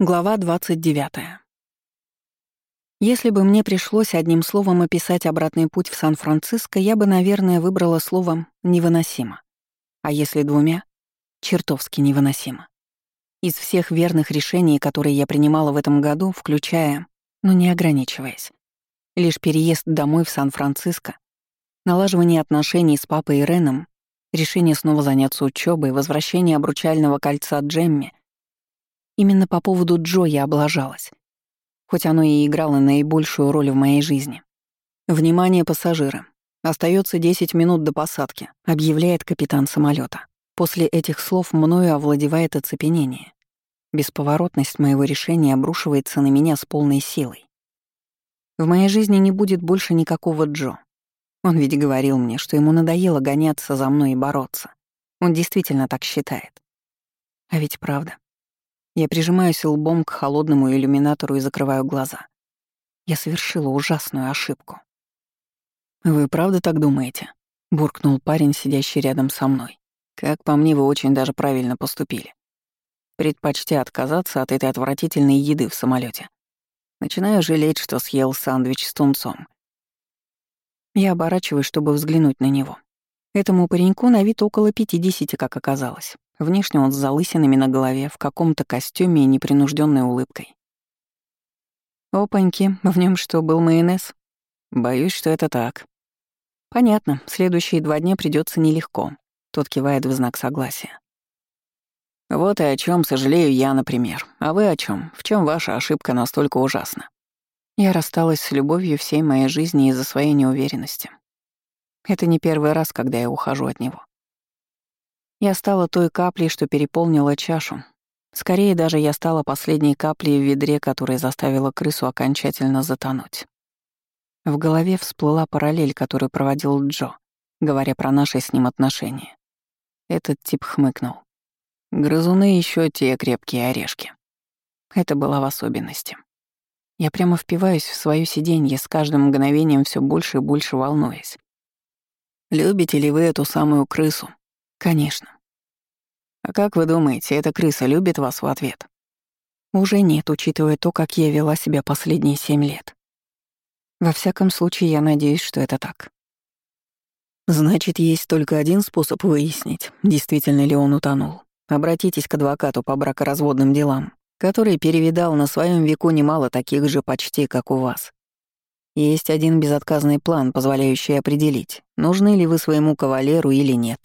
Глава 29. Если бы мне пришлось одним словом описать обратный путь в Сан-Франциско, я бы, наверное, выбрала словом «невыносимо». А если двумя — чертовски невыносимо. Из всех верных решений, которые я принимала в этом году, включая, но не ограничиваясь, лишь переезд домой в Сан-Франциско, налаживание отношений с папой и Реном, решение снова заняться учебой, возвращение обручального кольца Джемми — Именно по поводу Джо я облажалась. Хоть оно и играло наибольшую роль в моей жизни. «Внимание, пассажиры! Остается 10 минут до посадки», — объявляет капитан самолета. После этих слов мною овладевает оцепенение. Бесповоротность моего решения обрушивается на меня с полной силой. В моей жизни не будет больше никакого Джо. Он ведь говорил мне, что ему надоело гоняться за мной и бороться. Он действительно так считает. А ведь правда. Я прижимаюсь лбом к холодному иллюминатору и закрываю глаза. Я совершила ужасную ошибку. «Вы правда так думаете?» — буркнул парень, сидящий рядом со мной. «Как по мне, вы очень даже правильно поступили. Предпочтя отказаться от этой отвратительной еды в самолете. Начинаю жалеть, что съел сандвич с тунцом. Я оборачиваюсь, чтобы взглянуть на него. Этому пареньку на вид около пятидесяти, как оказалось. Внешне он с залысинами на голове, в каком-то костюме и непринужденной улыбкой. Опаньки, в нем что, был майонез? Боюсь, что это так. Понятно, следующие два дня придется нелегко. Тот кивает в знак согласия. Вот и о чем сожалею я, например. А вы о чем? В чем ваша ошибка настолько ужасна? Я рассталась с любовью всей моей жизни из-за своей неуверенности. Это не первый раз, когда я ухожу от него. Я стала той каплей, что переполнила чашу. Скорее даже я стала последней каплей в ведре, которая заставила крысу окончательно затонуть. В голове всплыла параллель, которую проводил Джо, говоря про наши с ним отношения. Этот тип хмыкнул. Грызуны еще те крепкие орешки. Это было в особенности. Я прямо впиваюсь в свое сиденье, с каждым мгновением все больше и больше волнуясь. Любите ли вы эту самую крысу? Конечно. А как вы думаете, эта крыса любит вас в ответ? Уже нет, учитывая то, как я вела себя последние семь лет. Во всяком случае, я надеюсь, что это так. Значит, есть только один способ выяснить, действительно ли он утонул. Обратитесь к адвокату по бракоразводным делам, который перевидал на своем веку немало таких же почти, как у вас. Есть один безотказный план, позволяющий определить, нужны ли вы своему кавалеру или нет.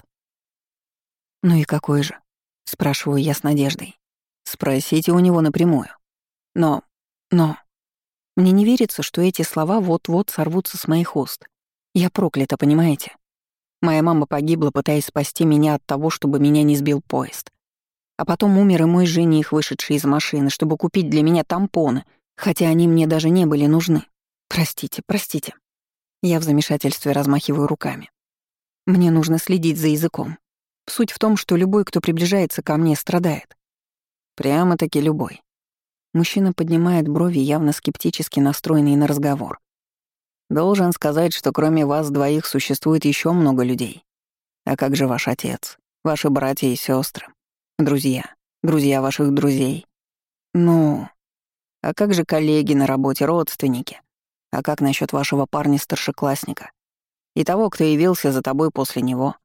«Ну и какой же?» — спрашиваю я с надеждой. «Спросите у него напрямую». Но... но... Мне не верится, что эти слова вот-вот сорвутся с моих уст. Я проклята, понимаете? Моя мама погибла, пытаясь спасти меня от того, чтобы меня не сбил поезд. А потом умер и мой жених, вышедший из машины, чтобы купить для меня тампоны, хотя они мне даже не были нужны. Простите, простите. Я в замешательстве размахиваю руками. Мне нужно следить за языком. Суть в том, что любой, кто приближается ко мне, страдает. Прямо-таки любой. Мужчина поднимает брови, явно скептически настроенный на разговор. Должен сказать, что кроме вас двоих существует еще много людей. А как же ваш отец, ваши братья и сестры, друзья, друзья ваших друзей? Ну, а как же коллеги на работе, родственники? А как насчет вашего парня-старшеклассника? И того, кто явился за тобой после него?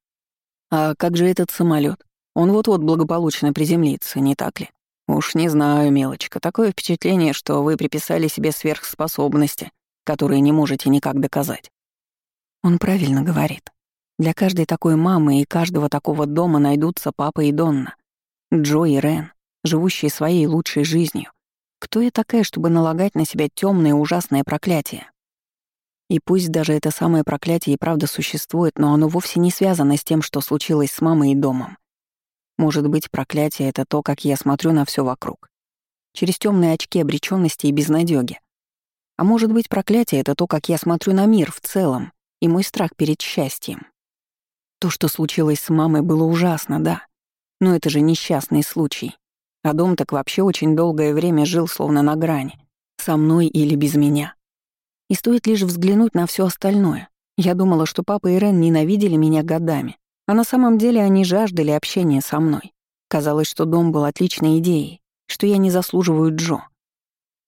А как же этот самолет? Он вот-вот благополучно приземлится, не так ли? Уж не знаю, мелочка, такое впечатление, что вы приписали себе сверхспособности, которые не можете никак доказать. Он правильно говорит. Для каждой такой мамы и каждого такого дома найдутся папа и Донна. Джо и Рен, живущие своей лучшей жизнью. Кто я такая, чтобы налагать на себя темное ужасное проклятие? И пусть даже это самое проклятие и правда существует, но оно вовсе не связано с тем, что случилось с мамой и домом. Может быть, проклятие — это то, как я смотрю на все вокруг. Через темные очки обреченности и безнадёги. А может быть, проклятие — это то, как я смотрю на мир в целом и мой страх перед счастьем. То, что случилось с мамой, было ужасно, да. Но это же несчастный случай. А дом так вообще очень долгое время жил словно на грани. Со мной или без меня. И стоит лишь взглянуть на все остальное. Я думала, что папа и Рен ненавидели меня годами, а на самом деле они жаждали общения со мной. Казалось, что дом был отличной идеей, что я не заслуживаю Джо.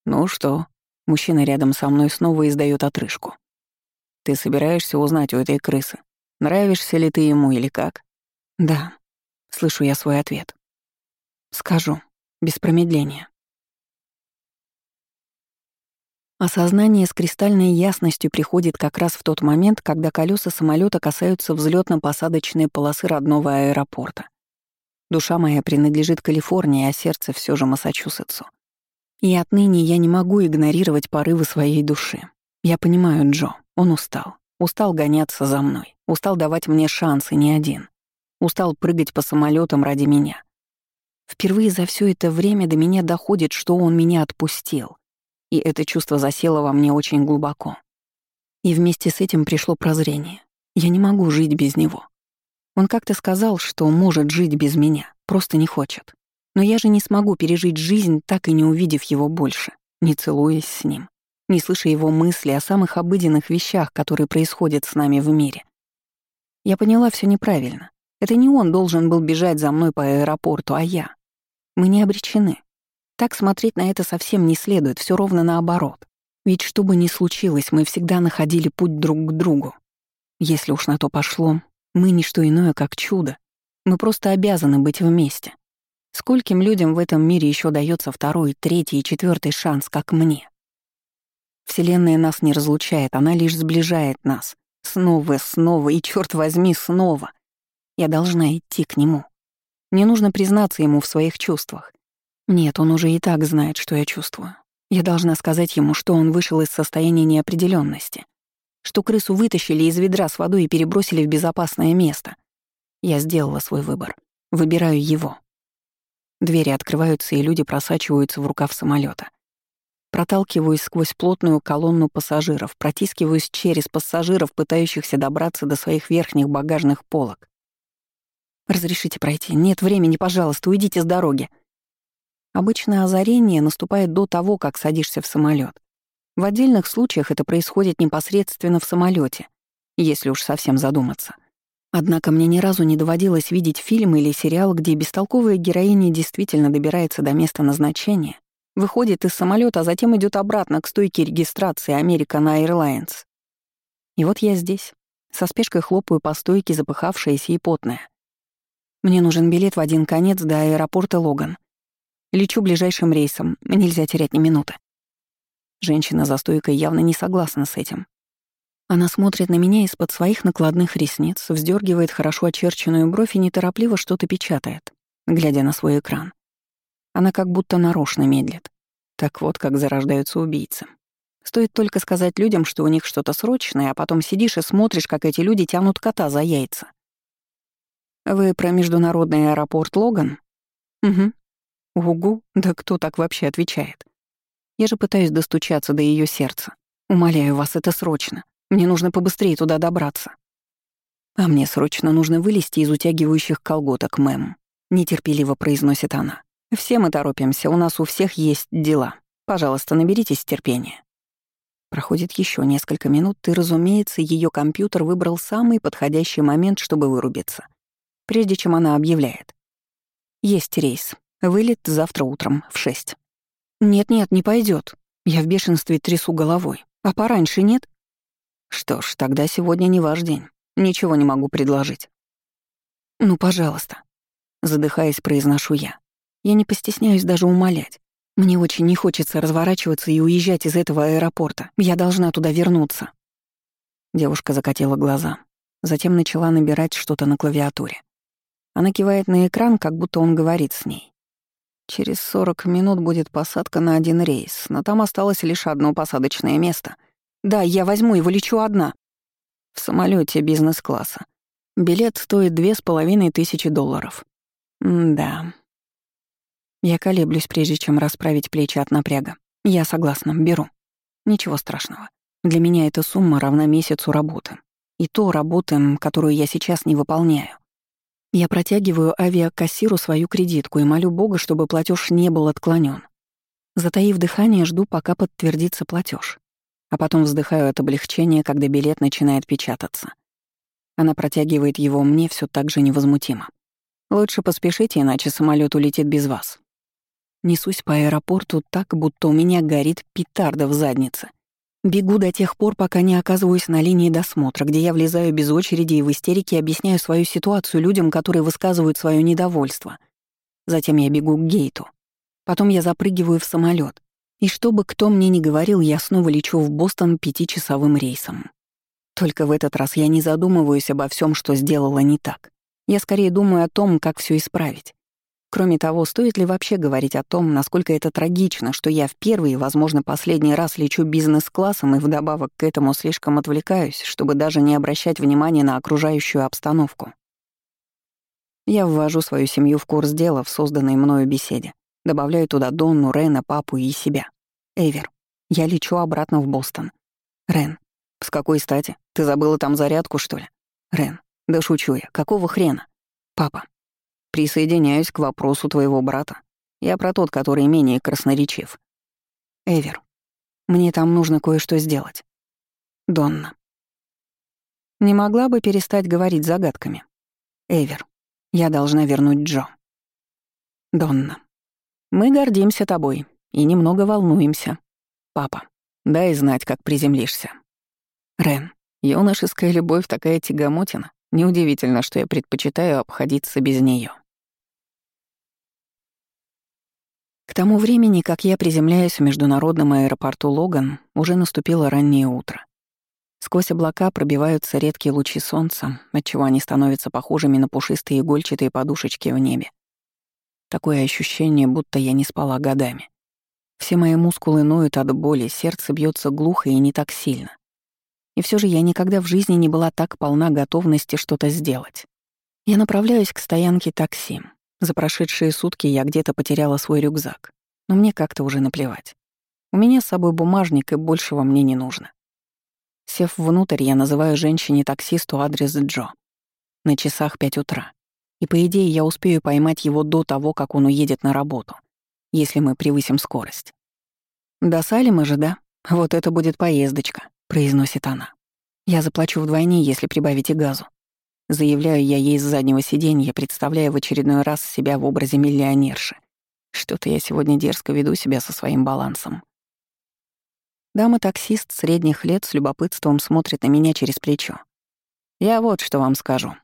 Ну что, мужчина рядом со мной снова издает отрыжку. Ты собираешься узнать у этой крысы, нравишься ли ты ему или как? Да, слышу я свой ответ. Скажу, без промедления. Осознание с кристальной ясностью приходит как раз в тот момент, когда колеса самолета касаются взлетно-посадочной полосы родного аэропорта. Душа моя принадлежит Калифорнии, а сердце все же Массачусетсу. И отныне я не могу игнорировать порывы своей души. Я понимаю Джо, он устал. Устал гоняться за мной. Устал давать мне шансы не один. Устал прыгать по самолетам ради меня. Впервые за все это время до меня доходит, что он меня отпустил. И это чувство засело во мне очень глубоко. И вместе с этим пришло прозрение. Я не могу жить без него. Он как-то сказал, что может жить без меня, просто не хочет. Но я же не смогу пережить жизнь, так и не увидев его больше, не целуясь с ним, не слыша его мысли о самых обыденных вещах, которые происходят с нами в мире. Я поняла все неправильно. Это не он должен был бежать за мной по аэропорту, а я. Мы не обречены. Так смотреть на это совсем не следует, все ровно наоборот. Ведь что бы ни случилось, мы всегда находили путь друг к другу. Если уж на то пошло, мы не что иное, как чудо. Мы просто обязаны быть вместе. Скольким людям в этом мире еще дается второй, третий и четвертый шанс, как мне? Вселенная нас не разлучает, она лишь сближает нас. Снова, снова и, черт возьми, снова. Я должна идти к нему. Мне нужно признаться ему в своих чувствах. Нет, он уже и так знает, что я чувствую. Я должна сказать ему, что он вышел из состояния неопределенности, что крысу вытащили из ведра с водой и перебросили в безопасное место. Я сделала свой выбор. Выбираю его. Двери открываются, и люди просачиваются в рукав самолета. Проталкиваюсь сквозь плотную колонну пассажиров, протискиваюсь через пассажиров, пытающихся добраться до своих верхних багажных полок. «Разрешите пройти? Нет времени, пожалуйста, уйдите с дороги», Обычное озарение наступает до того, как садишься в самолет. В отдельных случаях это происходит непосредственно в самолете, если уж совсем задуматься. Однако мне ни разу не доводилось видеть фильм или сериал, где бестолковая героиня действительно добирается до места назначения, выходит из самолета, а затем идет обратно к стойке регистрации American Airlines. И вот я здесь, со спешкой хлопаю по стойке, запыхавшаяся и потная. Мне нужен билет в один конец до аэропорта Логан. Лечу ближайшим рейсом, нельзя терять ни минуты. Женщина за стойкой явно не согласна с этим. Она смотрит на меня из-под своих накладных ресниц, вздергивает хорошо очерченную бровь и неторопливо что-то печатает, глядя на свой экран. Она как будто нарочно медлит. Так вот, как зарождаются убийцы. Стоит только сказать людям, что у них что-то срочное, а потом сидишь и смотришь, как эти люди тянут кота за яйца. «Вы про международный аэропорт Логан?» «Угу. Угу, да кто так вообще отвечает? Я же пытаюсь достучаться до ее сердца. Умоляю вас, это срочно. Мне нужно побыстрее туда добраться. А мне срочно нужно вылезти из утягивающих колготок, мэм. Нетерпеливо произносит она. Все мы торопимся, у нас у всех есть дела. Пожалуйста, наберитесь терпения. Проходит еще несколько минут, и, разумеется, ее компьютер выбрал самый подходящий момент, чтобы вырубиться. Прежде чем она объявляет. Есть рейс. Вылет завтра утром в шесть. Нет-нет, не пойдет. Я в бешенстве трясу головой. А пораньше нет? Что ж, тогда сегодня не ваш день. Ничего не могу предложить. Ну, пожалуйста. Задыхаясь, произношу я. Я не постесняюсь даже умолять. Мне очень не хочется разворачиваться и уезжать из этого аэропорта. Я должна туда вернуться. Девушка закатила глаза. Затем начала набирать что-то на клавиатуре. Она кивает на экран, как будто он говорит с ней. Через 40 минут будет посадка на один рейс, но там осталось лишь одно посадочное место. Да, я возьму его, лечу одна. В самолете бизнес-класса. Билет стоит две с половиной тысячи долларов. Да. Я колеблюсь, прежде чем расправить плечи от напряга. Я согласна, беру. Ничего страшного. Для меня эта сумма равна месяцу работы. И то работы, которую я сейчас не выполняю. Я протягиваю авиакассиру свою кредитку и молю Бога, чтобы платеж не был отклонен. Затаив дыхание, жду, пока подтвердится платеж, А потом вздыхаю от облегчения, когда билет начинает печататься. Она протягивает его мне все так же невозмутимо. «Лучше поспешите, иначе самолет улетит без вас». Несусь по аэропорту так, будто у меня горит петарда в заднице. Бегу до тех пор, пока не оказываюсь на линии досмотра, где я влезаю без очереди и в истерике объясняю свою ситуацию людям, которые высказывают свое недовольство. Затем я бегу к гейту. Потом я запрыгиваю в самолет. И чтобы кто мне ни говорил, я снова лечу в Бостон пятичасовым рейсом. Только в этот раз я не задумываюсь обо всем, что сделала не так. Я скорее думаю о том, как все исправить. Кроме того, стоит ли вообще говорить о том, насколько это трагично, что я в первый и, возможно, последний раз лечу бизнес-классом и вдобавок к этому слишком отвлекаюсь, чтобы даже не обращать внимания на окружающую обстановку. Я ввожу свою семью в курс дела в созданной мною беседе. Добавляю туда Донну, Рена, папу и себя. Эвер. Я лечу обратно в Бостон. Рен. С какой стати? Ты забыла там зарядку, что ли? Рен. Да шучу я. Какого хрена? Папа. Присоединяюсь к вопросу твоего брата. Я про тот, который менее красноречив. Эвер, мне там нужно кое-что сделать. Донна. Не могла бы перестать говорить загадками. Эвер, я должна вернуть Джо. Донна. Мы гордимся тобой и немного волнуемся. Папа, дай знать, как приземлишься. Рен, юношеская любовь такая тягомотина. Неудивительно, что я предпочитаю обходиться без нее. К тому времени, как я приземляюсь в международном аэропорту Логан, уже наступило раннее утро. Сквозь облака пробиваются редкие лучи солнца, отчего они становятся похожими на пушистые игольчатые подушечки в небе. Такое ощущение, будто я не спала годами. Все мои мускулы ноют от боли, сердце бьется глухо и не так сильно. И все же я никогда в жизни не была так полна готовности что-то сделать. Я направляюсь к стоянке такси. За прошедшие сутки я где-то потеряла свой рюкзак, но мне как-то уже наплевать. У меня с собой бумажник, и большего мне не нужно. Сев внутрь, я называю женщине-таксисту адрес Джо. На часах пять утра. И, по идее, я успею поймать его до того, как он уедет на работу, если мы превысим скорость. «До Салима же, да? Вот это будет поездочка», — произносит она. «Я заплачу вдвойне, если прибавите газу. Заявляю я ей с заднего сиденья, представляя в очередной раз себя в образе миллионерши. Что-то я сегодня дерзко веду себя со своим балансом. Дама-таксист средних лет с любопытством смотрит на меня через плечо. «Я вот что вам скажу.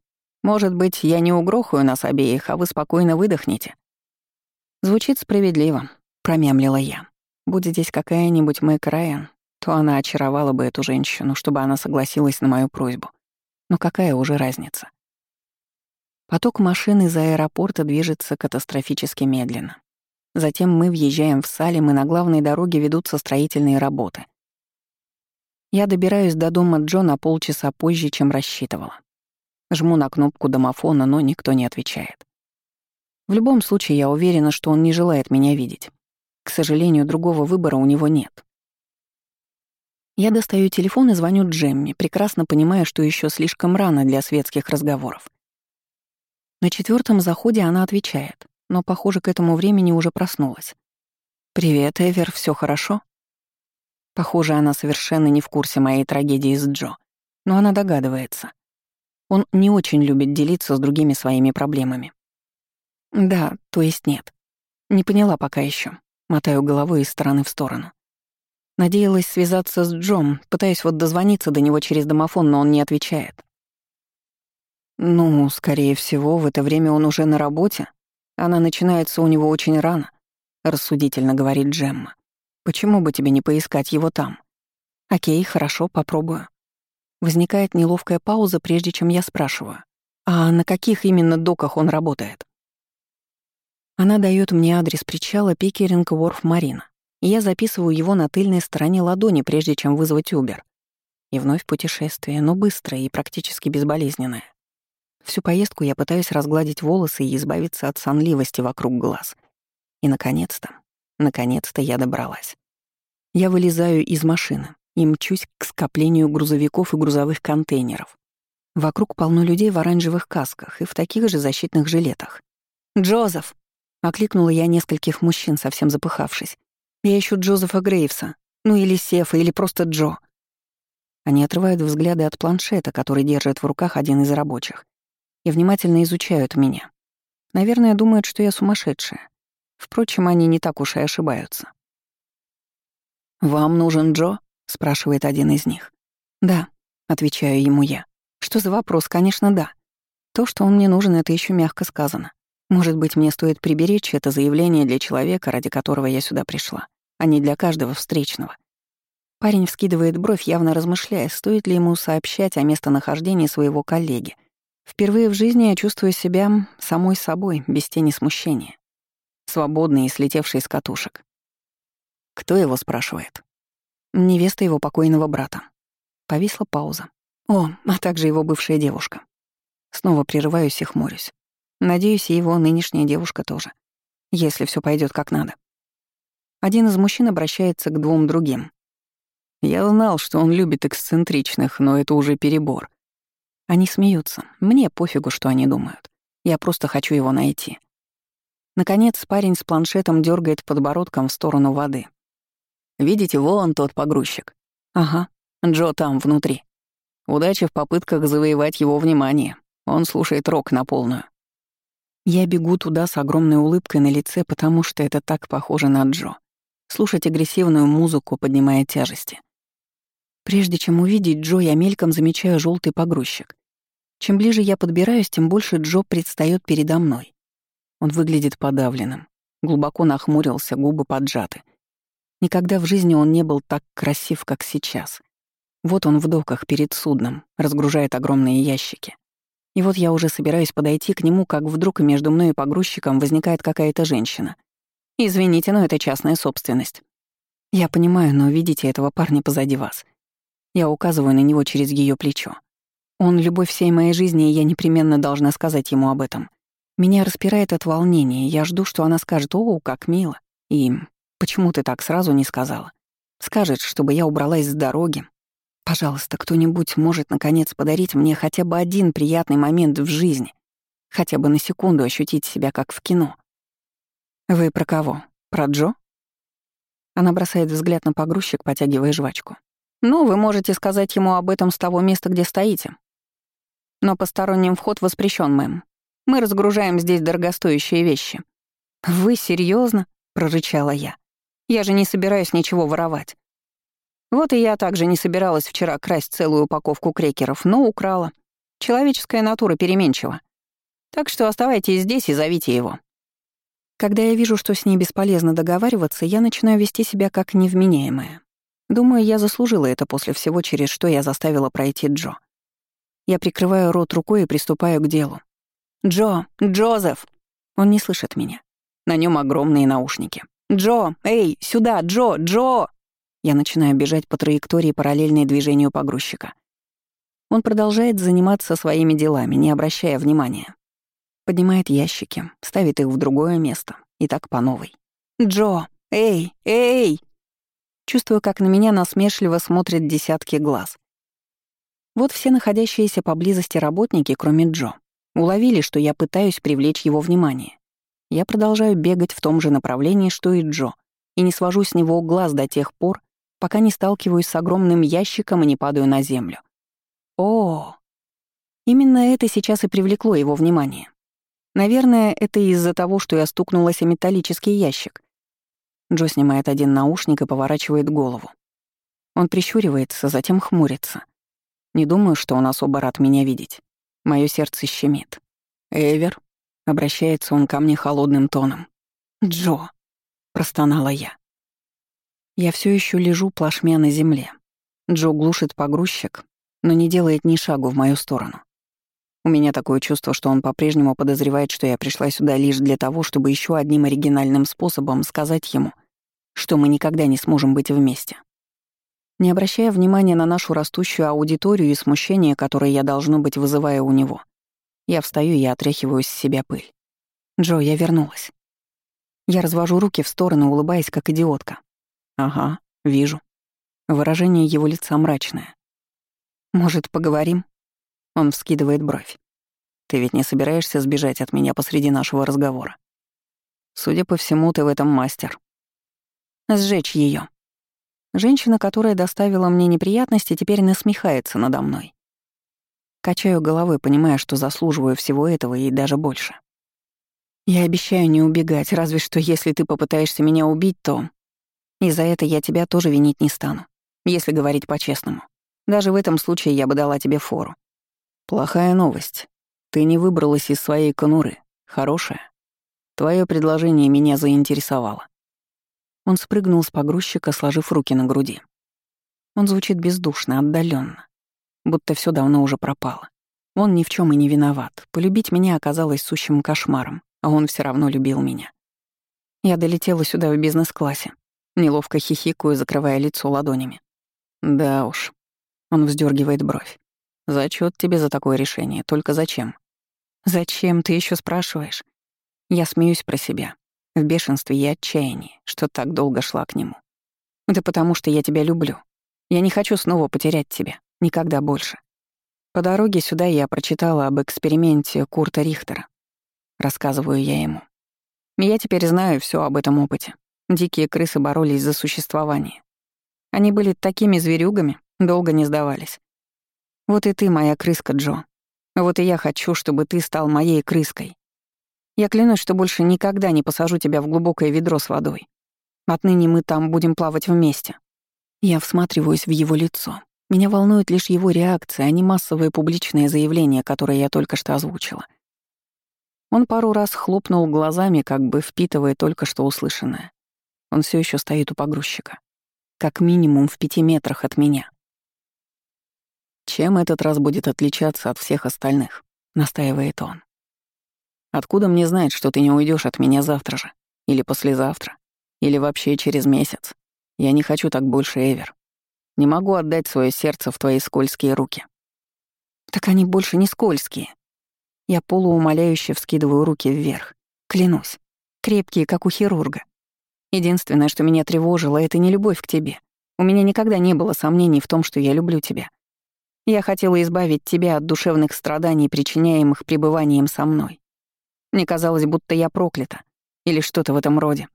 Может быть, я не угрохаю нас обеих, а вы спокойно выдохнете?» «Звучит справедливо», — промямлила я. «Будь здесь какая-нибудь Мэг Райан, то она очаровала бы эту женщину, чтобы она согласилась на мою просьбу. Но какая уже разница? Поток машин из аэропорта движется катастрофически медленно. Затем мы въезжаем в Салим, и на главной дороге ведутся строительные работы. Я добираюсь до дома Джо на полчаса позже, чем рассчитывала. Жму на кнопку домофона, но никто не отвечает. В любом случае, я уверена, что он не желает меня видеть. К сожалению, другого выбора у него нет. Я достаю телефон и звоню Джемми, прекрасно понимая, что еще слишком рано для светских разговоров. На четвертом заходе она отвечает, но, похоже, к этому времени уже проснулась. «Привет, Эвер, все хорошо?» Похоже, она совершенно не в курсе моей трагедии с Джо, но она догадывается. Он не очень любит делиться с другими своими проблемами. Да, то есть нет. Не поняла пока еще. Мотаю головой из стороны в сторону. Надеялась связаться с Джом, пытаясь вот дозвониться до него через домофон, но он не отвечает. «Ну, скорее всего, в это время он уже на работе. Она начинается у него очень рано», — рассудительно говорит Джемма. «Почему бы тебе не поискать его там?» «Окей, хорошо, попробую». Возникает неловкая пауза, прежде чем я спрашиваю. «А на каких именно доках он работает?» Она дает мне адрес причала Пикеринг Ворф Марина я записываю его на тыльной стороне ладони, прежде чем вызвать Убер. И вновь путешествие, но быстрое и практически безболезненное. Всю поездку я пытаюсь разгладить волосы и избавиться от сонливости вокруг глаз. И, наконец-то, наконец-то я добралась. Я вылезаю из машины и мчусь к скоплению грузовиков и грузовых контейнеров. Вокруг полно людей в оранжевых касках и в таких же защитных жилетах. «Джозеф!» — окликнула я нескольких мужчин, совсем запыхавшись. Я ищу Джозефа Грейвса. Ну или Сефа, или просто Джо. Они отрывают взгляды от планшета, который держит в руках один из рабочих, и внимательно изучают меня. Наверное, думают, что я сумасшедшая. Впрочем, они не так уж и ошибаются. «Вам нужен Джо?» — спрашивает один из них. «Да», — отвечаю ему я. «Что за вопрос? Конечно, да. То, что он мне нужен, это еще мягко сказано. Может быть, мне стоит приберечь это заявление для человека, ради которого я сюда пришла, а не для каждого встречного. Парень вскидывает бровь, явно размышляя, стоит ли ему сообщать о местонахождении своего коллеги. Впервые в жизни я чувствую себя самой собой, без тени смущения. Свободный и слетевший с катушек. Кто его спрашивает? Невеста его покойного брата. Повисла пауза. О, а также его бывшая девушка. Снова прерываюсь и хмурюсь. Надеюсь, и его нынешняя девушка тоже. Если все пойдет как надо. Один из мужчин обращается к двум другим. Я знал, что он любит эксцентричных, но это уже перебор. Они смеются. Мне пофигу, что они думают. Я просто хочу его найти. Наконец, парень с планшетом дергает подбородком в сторону воды. «Видите, вон тот погрузчик». «Ага, Джо там, внутри. Удачи в попытках завоевать его внимание. Он слушает рок на полную». Я бегу туда с огромной улыбкой на лице, потому что это так похоже на Джо. Слушать агрессивную музыку, поднимая тяжести. Прежде чем увидеть Джо, я мельком замечаю желтый погрузчик. Чем ближе я подбираюсь, тем больше Джо предстает передо мной. Он выглядит подавленным, глубоко нахмурился, губы поджаты. Никогда в жизни он не был так красив, как сейчас. Вот он в доках перед судном, разгружает огромные ящики. И вот я уже собираюсь подойти к нему, как вдруг между мной и погрузчиком возникает какая-то женщина. «Извините, но это частная собственность». Я понимаю, но видите этого парня позади вас. Я указываю на него через ее плечо. Он — любовь всей моей жизни, и я непременно должна сказать ему об этом. Меня распирает от волнения, я жду, что она скажет «О, как мило!» и «Почему ты так сразу не сказала?» Скажет, чтобы я убралась с дороги. Пожалуйста, кто-нибудь может, наконец, подарить мне хотя бы один приятный момент в жизни. Хотя бы на секунду ощутить себя как в кино. «Вы про кого? Про Джо?» Она бросает взгляд на погрузчик, потягивая жвачку. Ну, вы можете сказать ему об этом с того места, где стоите. Но посторонним вход воспрещен, мэм. Мы разгружаем здесь дорогостоящие вещи. Вы серьезно? прорычала я. Я же не собираюсь ничего воровать. Вот и я также не собиралась вчера красть целую упаковку крекеров, но украла. Человеческая натура переменчива. Так что оставайтесь здесь и зовите его. Когда я вижу, что с ней бесполезно договариваться, я начинаю вести себя как невменяемая. Думаю, я заслужила это после всего, через что я заставила пройти Джо. Я прикрываю рот рукой и приступаю к делу. «Джо! Джозеф!» Он не слышит меня. На нем огромные наушники. «Джо! Эй, сюда! Джо! Джо!» Я начинаю бежать по траектории, параллельной движению погрузчика. Он продолжает заниматься своими делами, не обращая внимания. Поднимает ящики, ставит их в другое место, и так по новой. «Джо! Эй! Эй!» Чувствую, как на меня насмешливо смотрят десятки глаз. Вот все находящиеся поблизости работники, кроме Джо, уловили, что я пытаюсь привлечь его внимание. Я продолжаю бегать в том же направлении, что и Джо, и не свожу с него глаз до тех пор, пока не сталкиваюсь с огромным ящиком и не падаю на землю. О, именно это сейчас и привлекло его внимание. Наверное, это из-за того, что я стукнулась о металлический ящик, Джо снимает один наушник и поворачивает голову. Он прищуривается, затем хмурится. Не думаю, что он особо рад меня видеть. Мое сердце щемит. «Эвер?» — обращается он ко мне холодным тоном. «Джо!» — простонала я. Я все еще лежу плашмя на земле. Джо глушит погрузчик, но не делает ни шагу в мою сторону. У меня такое чувство, что он по-прежнему подозревает, что я пришла сюда лишь для того, чтобы еще одним оригинальным способом сказать ему, что мы никогда не сможем быть вместе. Не обращая внимания на нашу растущую аудиторию и смущение, которое я, должно быть, вызываю у него, я встаю и отряхиваю с себя пыль. «Джо, я вернулась». Я развожу руки в сторону, улыбаясь, как идиотка. «Ага, вижу». Выражение его лица мрачное. «Может, поговорим?» Он вскидывает бровь. «Ты ведь не собираешься сбежать от меня посреди нашего разговора?» «Судя по всему, ты в этом мастер», Сжечь ее. Женщина, которая доставила мне неприятности, теперь насмехается надо мной. Качаю головой, понимая, что заслуживаю всего этого и даже больше. Я обещаю не убегать, разве что если ты попытаешься меня убить, то... И за это я тебя тоже винить не стану, если говорить по-честному. Даже в этом случае я бы дала тебе фору. Плохая новость. Ты не выбралась из своей конуры. Хорошая. Твое предложение меня заинтересовало. Он спрыгнул с погрузчика, сложив руки на груди. Он звучит бездушно, отдаленно, будто все давно уже пропало. Он ни в чем и не виноват. Полюбить меня оказалось сущим кошмаром, а он все равно любил меня. Я долетела сюда в бизнес-классе, неловко хихикаю, закрывая лицо ладонями. Да уж. Он вздергивает бровь. Зачет тебе за такое решение, только зачем? Зачем, ты еще спрашиваешь? Я смеюсь про себя, в бешенстве и отчаянии, что так долго шла к нему. Это потому, что я тебя люблю. Я не хочу снова потерять тебя. Никогда больше. По дороге сюда я прочитала об эксперименте Курта Рихтера. Рассказываю я ему. Я теперь знаю все об этом опыте. Дикие крысы боролись за существование. Они были такими зверюгами, долго не сдавались. Вот и ты моя крыска, Джо. Вот и я хочу, чтобы ты стал моей крыской. Я клянусь, что больше никогда не посажу тебя в глубокое ведро с водой. Отныне мы там будем плавать вместе. Я всматриваюсь в его лицо. Меня волнует лишь его реакция, а не массовое публичное заявление, которое я только что озвучила. Он пару раз хлопнул глазами, как бы впитывая только что услышанное. Он все еще стоит у погрузчика. Как минимум в пяти метрах от меня. «Чем этот раз будет отличаться от всех остальных?» — настаивает он. Откуда мне знать, что ты не уйдешь от меня завтра же? Или послезавтра? Или вообще через месяц? Я не хочу так больше, Эвер. Не могу отдать свое сердце в твои скользкие руки. Так они больше не скользкие. Я полуумоляюще вскидываю руки вверх. Клянусь. Крепкие, как у хирурга. Единственное, что меня тревожило, это не любовь к тебе. У меня никогда не было сомнений в том, что я люблю тебя. Я хотела избавить тебя от душевных страданий, причиняемых пребыванием со мной. Мне казалось, будто я проклята. Или что-то в этом роде.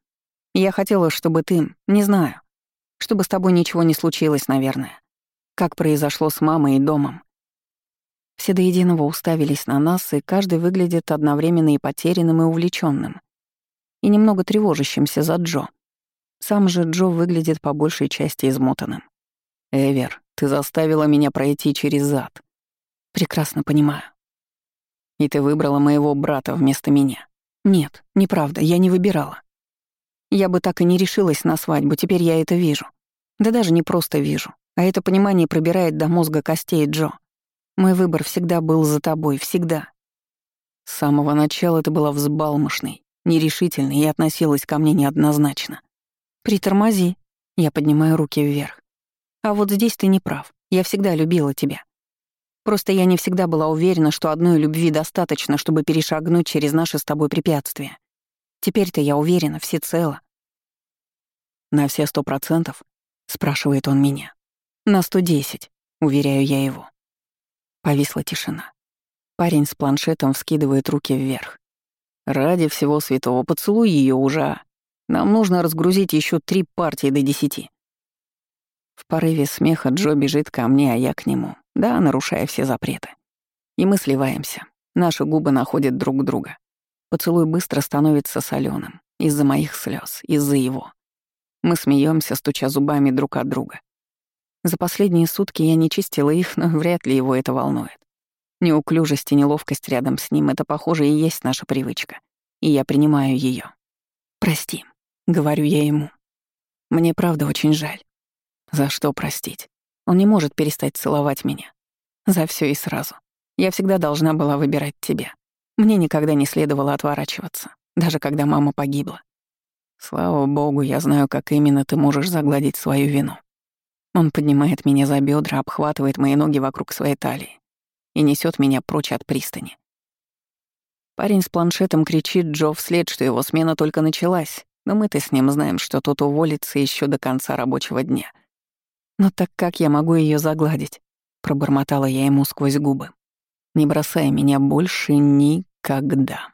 Я хотела, чтобы ты... Не знаю. Чтобы с тобой ничего не случилось, наверное. Как произошло с мамой и домом. Все до единого уставились на нас, и каждый выглядит одновременно и потерянным, и увлеченным, и немного тревожащимся за Джо. Сам же Джо выглядит по большей части измотанным. «Эвер, ты заставила меня пройти через зад». «Прекрасно понимаю. И ты выбрала моего брата вместо меня. Нет, неправда, я не выбирала. Я бы так и не решилась на свадьбу, теперь я это вижу. Да даже не просто вижу, а это понимание пробирает до мозга костей Джо. Мой выбор всегда был за тобой, всегда. С самого начала ты была взбалмошной, нерешительной и относилась ко мне неоднозначно. Притормози. Я поднимаю руки вверх. А вот здесь ты не прав. Я всегда любила тебя. Просто я не всегда была уверена, что одной любви достаточно, чтобы перешагнуть через наши с тобой препятствия. Теперь-то я уверена всецело. «На все сто процентов?» — спрашивает он меня. «На сто десять», — уверяю я его. Повисла тишина. Парень с планшетом вскидывает руки вверх. «Ради всего святого, поцелуй ее уже. Нам нужно разгрузить еще три партии до десяти». В порыве смеха Джо бежит ко мне, а я к нему. Да, нарушая все запреты. И мы сливаемся. Наши губы находят друг друга. Поцелуй быстро становится соленым из-за моих слез, из-за его. Мы смеемся, стуча зубами друг от друга. За последние сутки я не чистила их, но вряд ли его это волнует. Неуклюжесть и неловкость рядом с ним — это, похоже, и есть наша привычка. И я принимаю ее. «Прости», — говорю я ему. «Мне правда очень жаль». «За что простить?» Он не может перестать целовать меня. За все и сразу. Я всегда должна была выбирать тебя. Мне никогда не следовало отворачиваться, даже когда мама погибла. Слава богу, я знаю, как именно ты можешь загладить свою вину. Он поднимает меня за бедра, обхватывает мои ноги вокруг своей талии и несет меня прочь от пристани. Парень с планшетом кричит Джо вслед, что его смена только началась, но мы-то с ним знаем, что тот уволится еще до конца рабочего дня — «Но так как я могу ее загладить?» — пробормотала я ему сквозь губы. «Не бросай меня больше никогда».